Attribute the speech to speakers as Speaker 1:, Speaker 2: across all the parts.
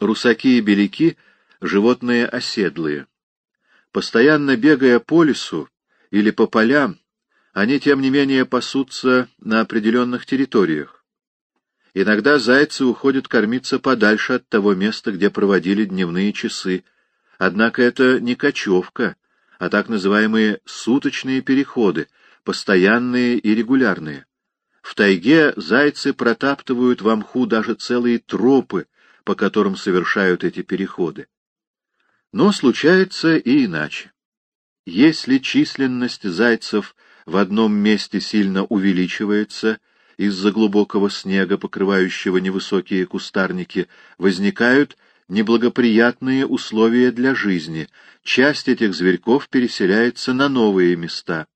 Speaker 1: Русаки и беляки — животные оседлые. Постоянно бегая по лесу или по полям, они, тем не менее, пасутся на определенных территориях. Иногда зайцы уходят кормиться подальше от того места, где проводили дневные часы, однако это не кочевка, а так называемые суточные переходы, постоянные и регулярные. В тайге зайцы протаптывают в мху даже целые тропы, по которым совершают эти переходы. Но случается и иначе. Если численность зайцев в одном месте сильно увеличивается из-за глубокого снега, покрывающего невысокие кустарники, возникают неблагоприятные условия для жизни, часть этих зверьков переселяется на новые места.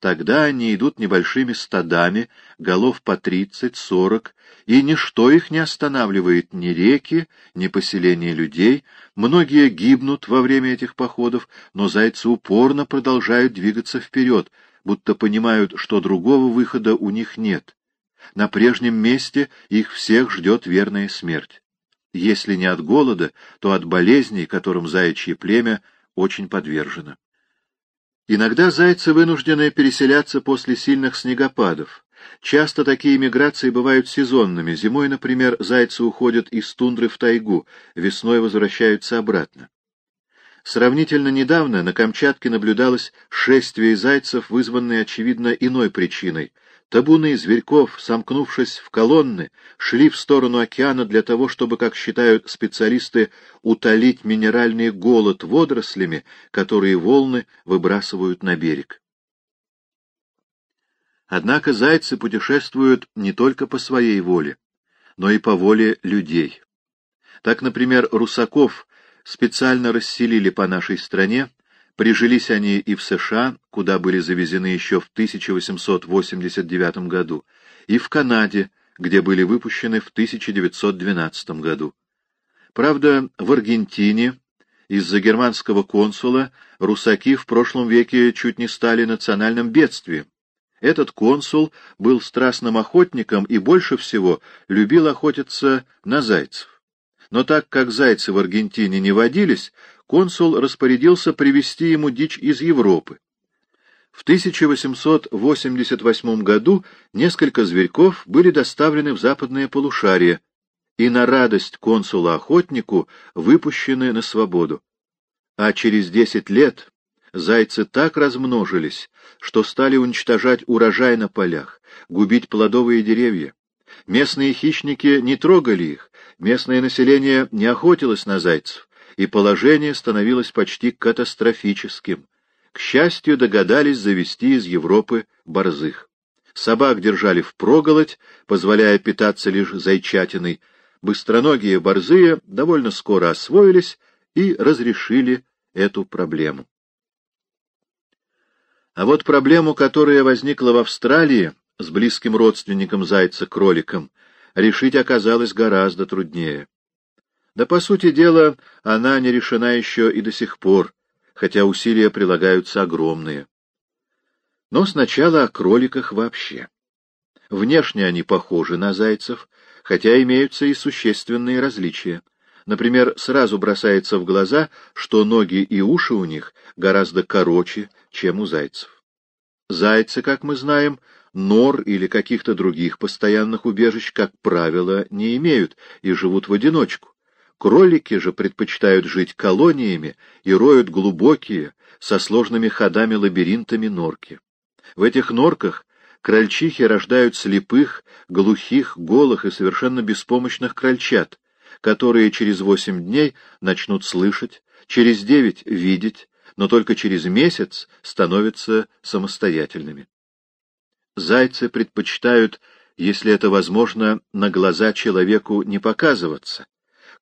Speaker 1: Тогда они идут небольшими стадами, голов по тридцать-сорок, и ничто их не останавливает, ни реки, ни поселения людей. Многие гибнут во время этих походов, но зайцы упорно продолжают двигаться вперед, будто понимают, что другого выхода у них нет. На прежнем месте их всех ждет верная смерть. Если не от голода, то от болезней, которым заячье племя очень подвержено. Иногда зайцы вынуждены переселяться после сильных снегопадов. Часто такие миграции бывают сезонными. Зимой, например, зайцы уходят из тундры в тайгу, весной возвращаются обратно. Сравнительно недавно на Камчатке наблюдалось шествие зайцев, вызванное, очевидно, иной причиной Табуны зверьков, сомкнувшись в колонны, шли в сторону океана для того, чтобы, как считают специалисты, утолить минеральный голод водорослями, которые волны выбрасывают на берег. Однако зайцы путешествуют не только по своей воле, но и по воле людей. Так, например, русаков специально расселили по нашей стране, Прижились они и в США, куда были завезены еще в 1889 году, и в Канаде, где были выпущены в 1912 году. Правда, в Аргентине из-за германского консула русаки в прошлом веке чуть не стали национальным бедствием. Этот консул был страстным охотником и больше всего любил охотиться на зайцев. Но так как зайцы в Аргентине не водились, консул распорядился привезти ему дичь из Европы. В 1888 году несколько зверьков были доставлены в западное полушарие и на радость консула-охотнику выпущены на свободу. А через десять лет зайцы так размножились, что стали уничтожать урожай на полях, губить плодовые деревья. Местные хищники не трогали их, местное население не охотилось на зайцев, и положение становилось почти катастрофическим. К счастью, догадались завести из Европы борзых. Собак держали впроголодь, позволяя питаться лишь зайчатиной. Быстроногие борзые довольно скоро освоились и разрешили эту проблему. А вот проблему, которая возникла в Австралии с близким родственником зайца-кроликом, решить оказалось гораздо труднее. Да, по сути дела, она не решена еще и до сих пор, хотя усилия прилагаются огромные. Но сначала о кроликах вообще. Внешне они похожи на зайцев, хотя имеются и существенные различия. Например, сразу бросается в глаза, что ноги и уши у них гораздо короче, чем у зайцев. Зайцы, как мы знаем, нор или каких-то других постоянных убежищ, как правило, не имеют и живут в одиночку. Кролики же предпочитают жить колониями и роют глубокие, со сложными ходами-лабиринтами норки. В этих норках крольчихи рождают слепых, глухих, голых и совершенно беспомощных крольчат, которые через восемь дней начнут слышать, через девять — видеть, но только через месяц становятся самостоятельными. Зайцы предпочитают, если это возможно, на глаза человеку не показываться,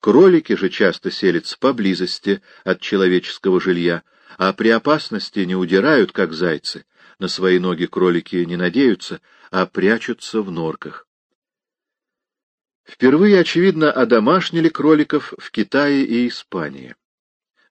Speaker 1: Кролики же часто селятся поблизости от человеческого жилья, а при опасности не удирают, как зайцы. На свои ноги кролики не надеются, а прячутся в норках. Впервые, очевидно, одомашнили кроликов в Китае и Испании.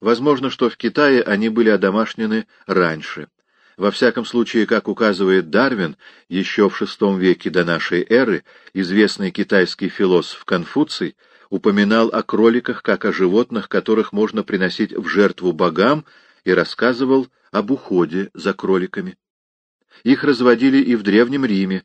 Speaker 1: Возможно, что в Китае они были одомашнены раньше. Во всяком случае, как указывает Дарвин, еще в VI веке до нашей эры известный китайский философ Конфуций упоминал о кроликах как о животных, которых можно приносить в жертву богам, и рассказывал об уходе за кроликами. Их разводили и в Древнем Риме.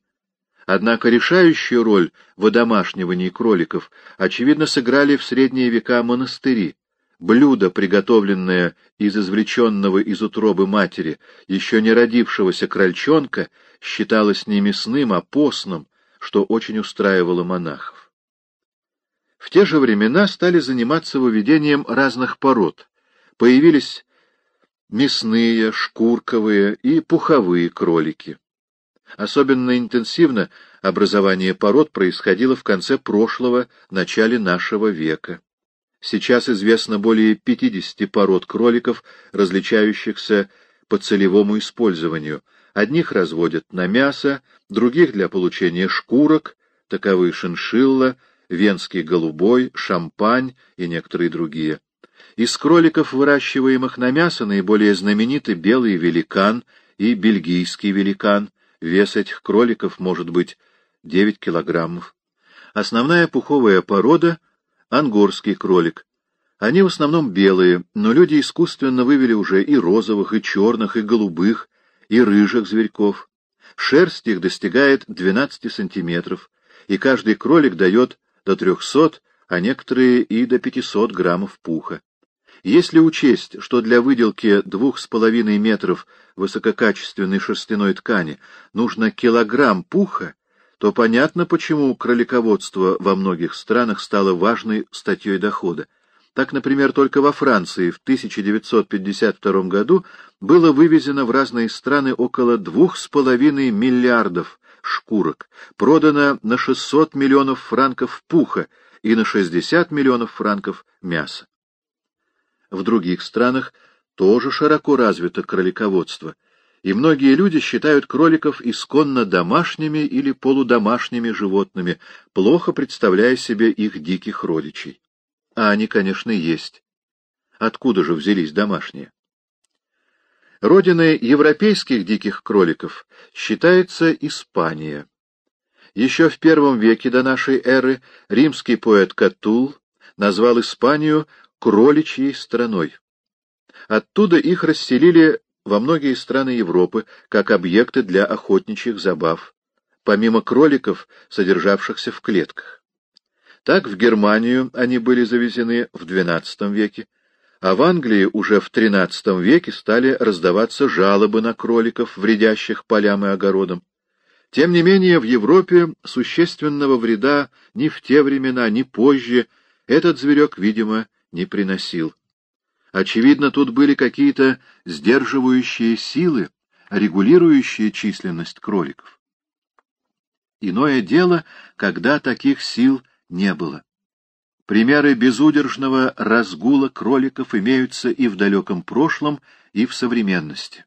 Speaker 1: Однако решающую роль в одомашнивании кроликов, очевидно, сыграли в средние века монастыри. Блюдо, приготовленное из извлеченного из утробы матери, еще не родившегося крольчонка, считалось не мясным, а постным, что очень устраивало монахов. В те же времена стали заниматься выведением разных пород. Появились мясные, шкурковые и пуховые кролики. Особенно интенсивно образование пород происходило в конце прошлого, начале нашего века. Сейчас известно более 50 пород кроликов, различающихся по целевому использованию. Одних разводят на мясо, других для получения шкурок, таковы шиншилла, венский голубой, шампань и некоторые другие. Из кроликов, выращиваемых на мясо, наиболее знамениты белый великан и бельгийский великан. Вес этих кроликов может быть 9 килограммов. Основная пуховая порода — ангорский кролик. Они в основном белые, но люди искусственно вывели уже и розовых, и черных, и голубых, и рыжих зверьков. Шерсть их достигает 12 сантиметров, и каждый кролик дает до 300, а некоторые и до 500 граммов пуха. Если учесть, что для выделки двух с половиной метров высококачественной шерстяной ткани нужно килограмм пуха, то понятно, почему кролиководство во многих странах стало важной статьей дохода. Так, например, только во Франции в 1952 году было вывезено в разные страны около двух с половиной миллиардов шкурок, продано на 600 миллионов франков пуха и на 60 миллионов франков мяса. В других странах тоже широко развито кролиководство, и многие люди считают кроликов исконно домашними или полудомашними животными, плохо представляя себе их диких родичей. А они, конечно, есть. Откуда же взялись домашние? Родиной европейских диких кроликов считается Испания. Еще в первом веке до нашей эры римский поэт Катул назвал Испанию кроличьей страной. Оттуда их расселили во многие страны Европы как объекты для охотничьих забав, помимо кроликов, содержавшихся в клетках. Так в Германию они были завезены в XII веке, а в Англии уже в XIII веке стали раздаваться жалобы на кроликов, вредящих полям и огородам. Тем не менее, в Европе существенного вреда ни в те времена, ни позже этот зверек, видимо, не приносил. Очевидно, тут были какие-то сдерживающие силы, регулирующие численность кроликов. Иное дело, когда таких сил не было. Примеры безудержного разгула кроликов имеются и в далеком прошлом, и в современности.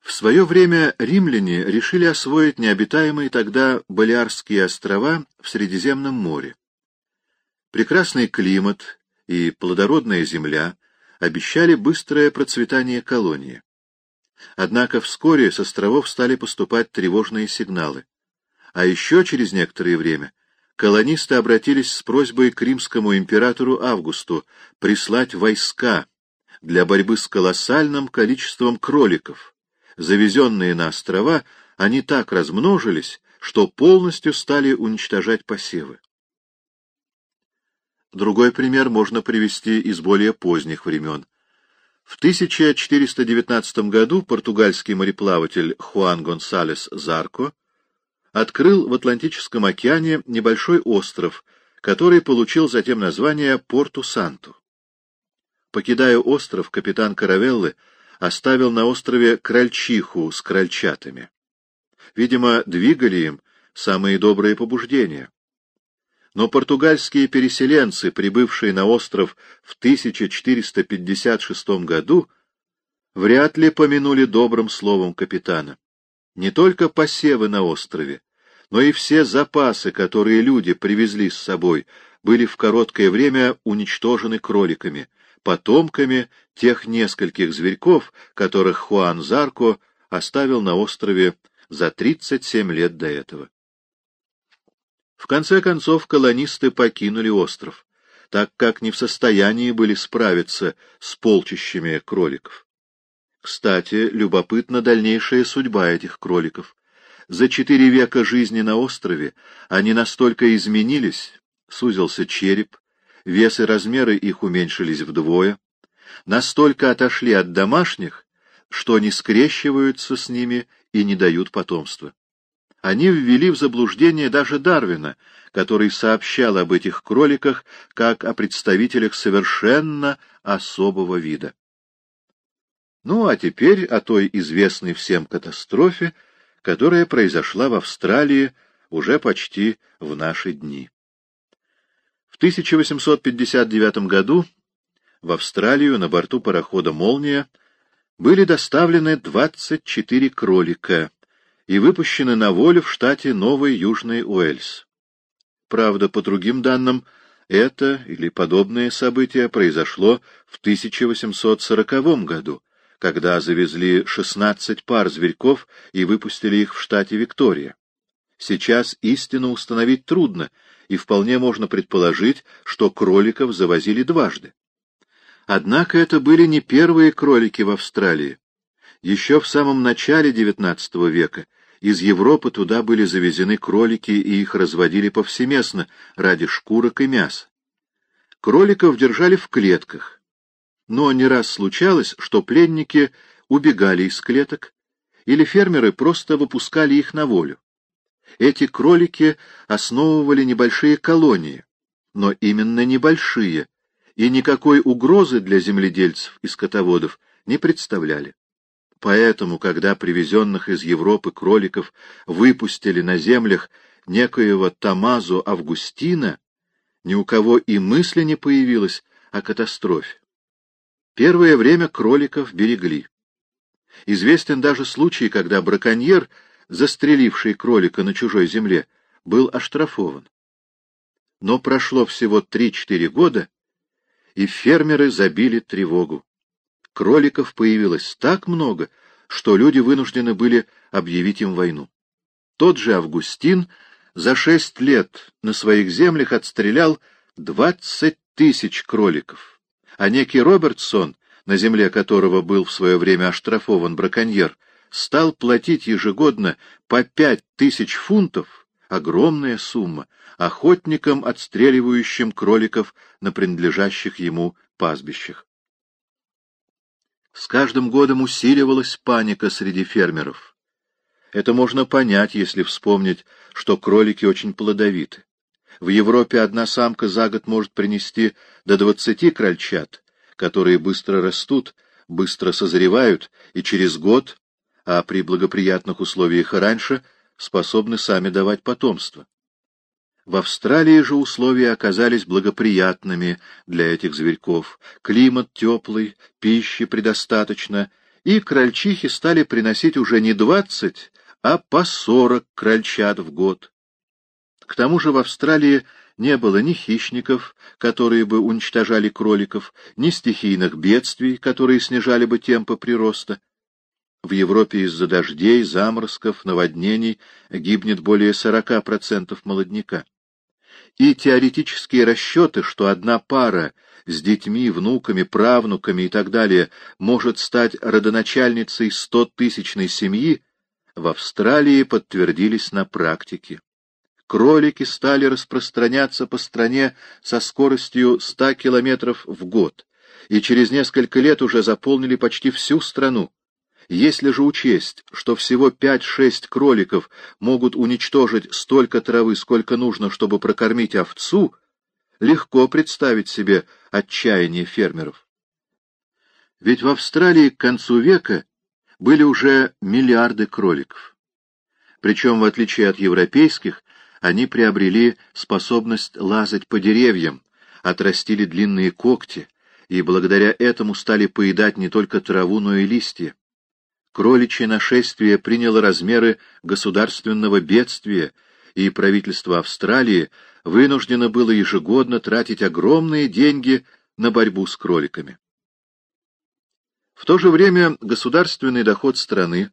Speaker 1: В свое время римляне решили освоить необитаемые тогда Балиарские острова в Средиземном море. Прекрасный климат и плодородная земля обещали быстрое процветание колонии. Однако вскоре с островов стали поступать тревожные сигналы. А еще через некоторое время колонисты обратились с просьбой к римскому императору Августу прислать войска для борьбы с колоссальным количеством кроликов. Завезенные на острова, они так размножились, что полностью стали уничтожать посевы. Другой пример можно привести из более поздних времен. В 1419 году португальский мореплаватель Хуан Гонсалес Зарко открыл в Атлантическом океане небольшой остров, который получил затем название Порту-Санту. Покидая остров, капитан Каравеллы оставил на острове крольчиху с крольчатами. Видимо, двигали им самые добрые побуждения но португальские переселенцы, прибывшие на остров в 1456 году, вряд ли помянули добрым словом капитана. Не только посевы на острове, но и все запасы, которые люди привезли с собой, были в короткое время уничтожены кроликами, потомками тех нескольких зверьков, которых Хуан Зарко оставил на острове за 37 лет до этого. В конце концов колонисты покинули остров, так как не в состоянии были справиться с полчищами кроликов. Кстати, любопытна дальнейшая судьба этих кроликов. За четыре века жизни на острове они настолько изменились, сузился череп, вес и размеры их уменьшились вдвое, настолько отошли от домашних, что не скрещиваются с ними и не дают потомства. Они ввели в заблуждение даже Дарвина, который сообщал об этих кроликах как о представителях совершенно особого вида. Ну, а теперь о той известной всем катастрофе, которая произошла в Австралии уже почти в наши дни. В 1859 году в Австралию на борту парохода «Молния» были доставлены 24 кролика и выпущены на волю в штате Новый Южный Уэльс. Правда, по другим данным, это или подобное событие произошло в 1840 году, когда завезли 16 пар зверьков и выпустили их в штате Виктория. Сейчас истину установить трудно, и вполне можно предположить, что кроликов завозили дважды. Однако это были не первые кролики в Австралии. Еще в самом начале XIX века из Европы туда были завезены кролики, и их разводили повсеместно ради шкурок и мяса. Кроликов держали в клетках, но не раз случалось, что пленники убегали из клеток, или фермеры просто выпускали их на волю. Эти кролики основывали небольшие колонии, но именно небольшие, и никакой угрозы для земледельцев и скотоводов не представляли. Поэтому, когда привезенных из Европы кроликов выпустили на землях некоего Тамазу Августина, ни у кого и мысли не появилось о катастрофе. Первое время кроликов берегли. Известен даже случай, когда браконьер, застреливший кролика на чужой земле, был оштрафован. Но прошло всего три-четыре года, и фермеры забили тревогу. Кроликов появилось так много, что люди вынуждены были объявить им войну. Тот же Августин за шесть лет на своих землях отстрелял двадцать тысяч кроликов, а некий Робертсон, на земле которого был в свое время оштрафован браконьер, стал платить ежегодно по пять тысяч фунтов, огромная сумма, охотникам, отстреливающим кроликов на принадлежащих ему пастбищах. С каждым годом усиливалась паника среди фермеров. Это можно понять, если вспомнить, что кролики очень плодовиты. В Европе одна самка за год может принести до двадцати крольчат, которые быстро растут, быстро созревают и через год, а при благоприятных условиях и раньше, способны сами давать потомство. В Австралии же условия оказались благоприятными для этих зверьков. Климат теплый, пищи предостаточно, и крольчихи стали приносить уже не двадцать, а по сорок крольчат в год. К тому же в Австралии не было ни хищников, которые бы уничтожали кроликов, ни стихийных бедствий, которые снижали бы темпы прироста. В Европе из-за дождей, заморозков, наводнений гибнет более 40% молодняка. И теоретические расчеты, что одна пара с детьми, внуками, правнуками и так далее может стать родоначальницей стотысячной семьи, в Австралии подтвердились на практике. Кролики стали распространяться по стране со скоростью 100 километров в год, и через несколько лет уже заполнили почти всю страну. Если же учесть, что всего 5-6 кроликов могут уничтожить столько травы, сколько нужно, чтобы прокормить овцу, легко представить себе отчаяние фермеров. Ведь в Австралии к концу века были уже миллиарды кроликов. Причем, в отличие от европейских, они приобрели способность лазать по деревьям, отрастили длинные когти, и благодаря этому стали поедать не только траву, но и листья. Кроличье нашествие приняло размеры государственного бедствия, и правительство Австралии вынуждено было ежегодно тратить огромные деньги на борьбу с кроликами. В то же время государственный доход страны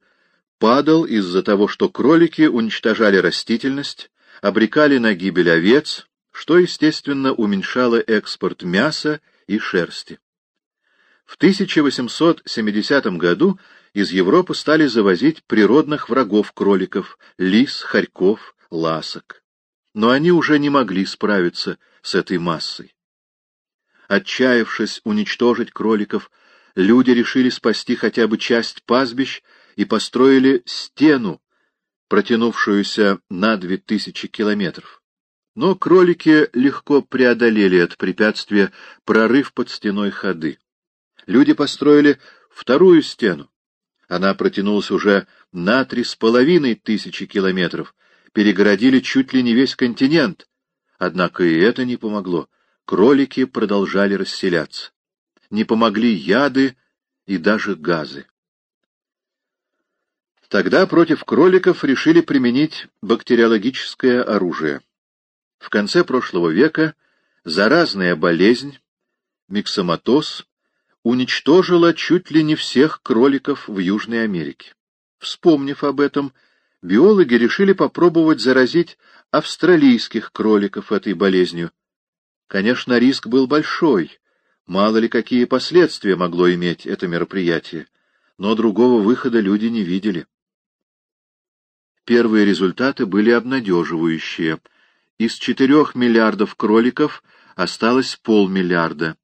Speaker 1: падал из-за того, что кролики уничтожали растительность, обрекали на гибель овец, что, естественно, уменьшало экспорт мяса и шерсти. В 1870 году из Европы стали завозить природных врагов кроликов — лис, хорьков, ласок. Но они уже не могли справиться с этой массой. Отчаявшись уничтожить кроликов, люди решили спасти хотя бы часть пастбищ и построили стену, протянувшуюся на две тысячи километров. Но кролики легко преодолели это препятствие, прорыв под стеной ходы. Люди построили вторую стену. Она протянулась уже на три с половиной тысячи километров, перегородили чуть ли не весь континент. Однако и это не помогло. Кролики продолжали расселяться. Не помогли яды и даже газы. Тогда против кроликов решили применить бактериологическое оружие. В конце прошлого века заразная болезнь, миксоматоз, уничтожила чуть ли не всех кроликов в Южной Америке. Вспомнив об этом, биологи решили попробовать заразить австралийских кроликов этой болезнью. Конечно, риск был большой, мало ли какие последствия могло иметь это мероприятие, но другого выхода люди не видели. Первые результаты были обнадеживающие. Из четырех миллиардов кроликов осталось полмиллиарда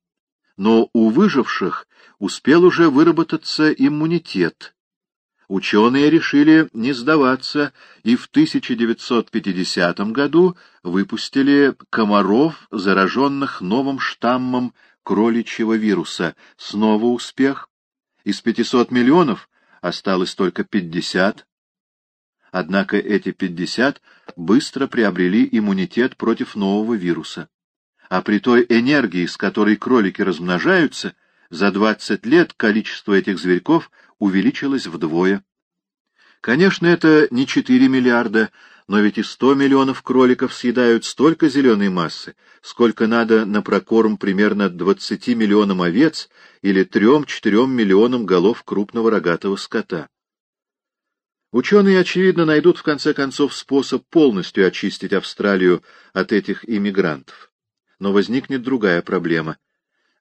Speaker 1: но у выживших успел уже выработаться иммунитет. Ученые решили не сдаваться и в 1950 году выпустили комаров, зараженных новым штаммом кроличьего вируса. Снова успех. Из 500 миллионов осталось только 50. Однако эти 50 быстро приобрели иммунитет против нового вируса а при той энергии, с которой кролики размножаются, за 20 лет количество этих зверьков увеличилось вдвое. Конечно, это не 4 миллиарда, но ведь и 100 миллионов кроликов съедают столько зеленой массы, сколько надо на прокорм примерно 20 миллионам овец или 3-4 миллионам голов крупного рогатого скота. Ученые, очевидно, найдут в конце концов способ полностью очистить Австралию от этих иммигрантов но возникнет другая проблема.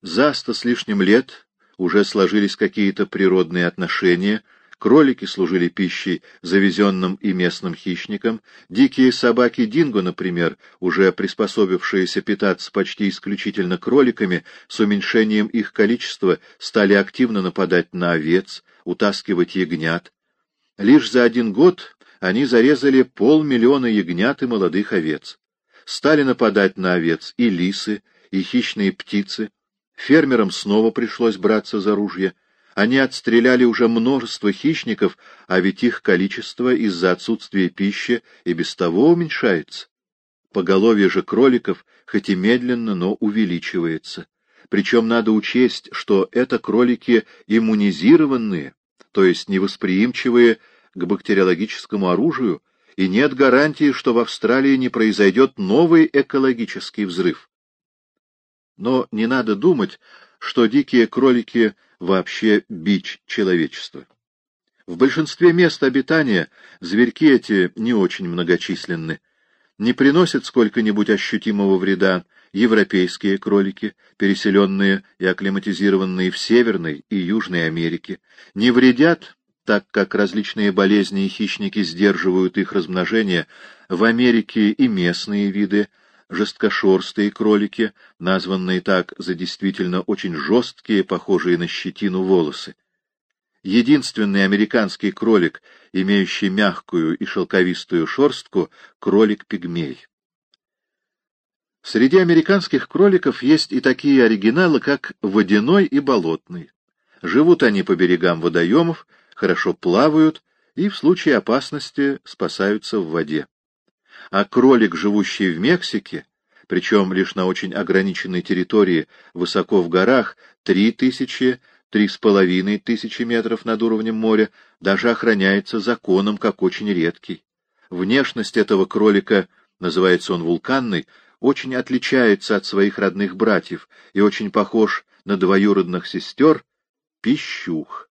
Speaker 1: За сто с лишним лет уже сложились какие-то природные отношения, кролики служили пищей завезенным и местным хищникам, дикие собаки динго, например, уже приспособившиеся питаться почти исключительно кроликами, с уменьшением их количества стали активно нападать на овец, утаскивать ягнят. Лишь за один год они зарезали полмиллиона ягнят и молодых овец стали нападать на овец и лисы, и хищные птицы. Фермерам снова пришлось браться за ружья. Они отстреляли уже множество хищников, а ведь их количество из-за отсутствия пищи и без того уменьшается. Поголовье же кроликов, хоть и медленно, но увеличивается. Причем надо учесть, что это кролики иммунизированные, то есть невосприимчивые к бактериологическому оружию, и нет гарантии, что в Австралии не произойдет новый экологический взрыв. Но не надо думать, что дикие кролики вообще бич человечества. В большинстве мест обитания зверьки эти не очень многочисленны. Не приносят сколько-нибудь ощутимого вреда европейские кролики, переселенные и акклиматизированные в Северной и Южной Америке, не вредят так как различные болезни и хищники сдерживают их размножение, в Америке и местные виды, жесткошерстые кролики, названные так за действительно очень жесткие, похожие на щетину волосы. Единственный американский кролик, имеющий мягкую и шелковистую шерстку, кролик-пигмей. Среди американских кроликов есть и такие оригиналы, как водяной и болотный. Живут они по берегам водоемов, хорошо плавают и в случае опасности спасаются в воде. А кролик, живущий в Мексике, причем лишь на очень ограниченной территории, высоко в горах, три тысячи, три с половиной тысячи метров над уровнем моря, даже охраняется законом как очень редкий. Внешность этого кролика, называется он вулканный, очень отличается от своих родных братьев и очень похож на двоюродных сестер пищух.